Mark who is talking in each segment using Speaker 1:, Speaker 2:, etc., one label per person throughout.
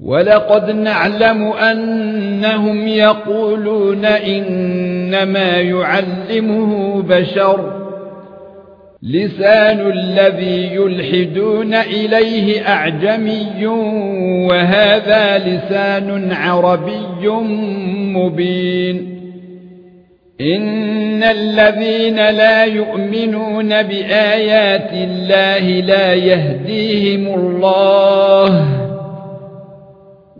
Speaker 1: ولقد نعلم أنهم يقولون إنما يعلمه بشر لسان الذي يلحدون إليه أعجمي وهذا لسان عربي مبين إن الذين لا يؤمنون بآيات الله لا يهديهم الله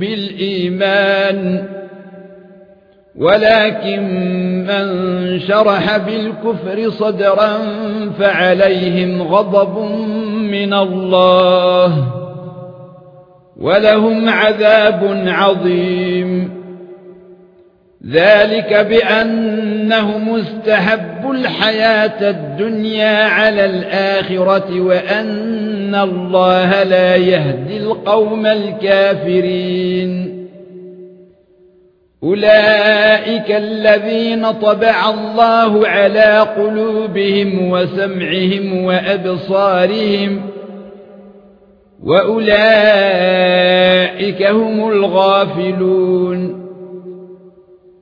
Speaker 1: بالايمان ولكن من شرح بالكفر صدرا فعليهم غضب من الله ولهم عذاب عظيم ذلك بأنهم مستحب الحياة الدنيا على الآخرة وأن الله لا يهدي القوم الكافرين. أولئك الذين طبع الله على قلوبهم وسمعهم وأبصارهم وأولئك هم الغافلون.